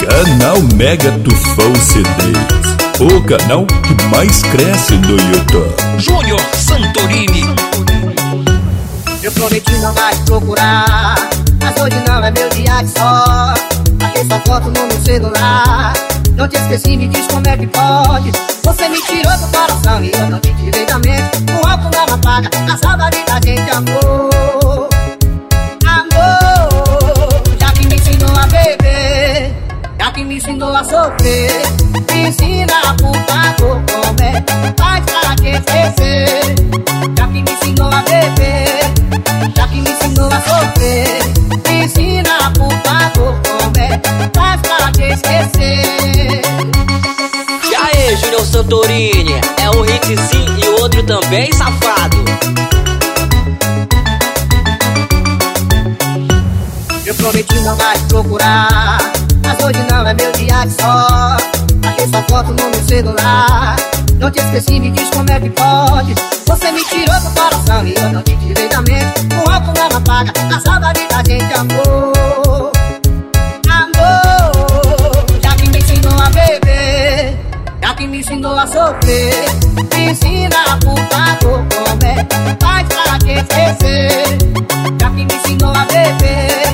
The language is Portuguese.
Canal Mega Tufão CDs. O canal que mais cresce no YouTube. Júnior Santorini. Eu prometi não mais procurar, mas hoje não é meu dia de só. Achei sua foto no meu celular. Não te esqueci, me diz como é que pode. Você me tirou do coração e eu não te tirei da mente. O álcool não apaga a saudade da gente, amor. Que a sofrer. Me ensina, por favor, como é que faz pra te esquecer. Já que me ensinou a beber, já que me ensinou a sofrer. Me ensina, por favor, como é que faz pra te esquecer. E aí, Júnior Santorini? É um hit sim e o outro também, safado. Eu prometi não mais procurar, mas hoje saudade só. Achei sua foto no meu celular. Não te esqueci, me diz como é que pode. Você me tirou do coração e eu não te tirei da mente O álcool não apaga a saudade da gente, amor. Amor Já que me ensinou a beber Já que me ensinou a sofrer Me ensina, a puta como é Faz pra te esquecer. Já que me ensinou a beber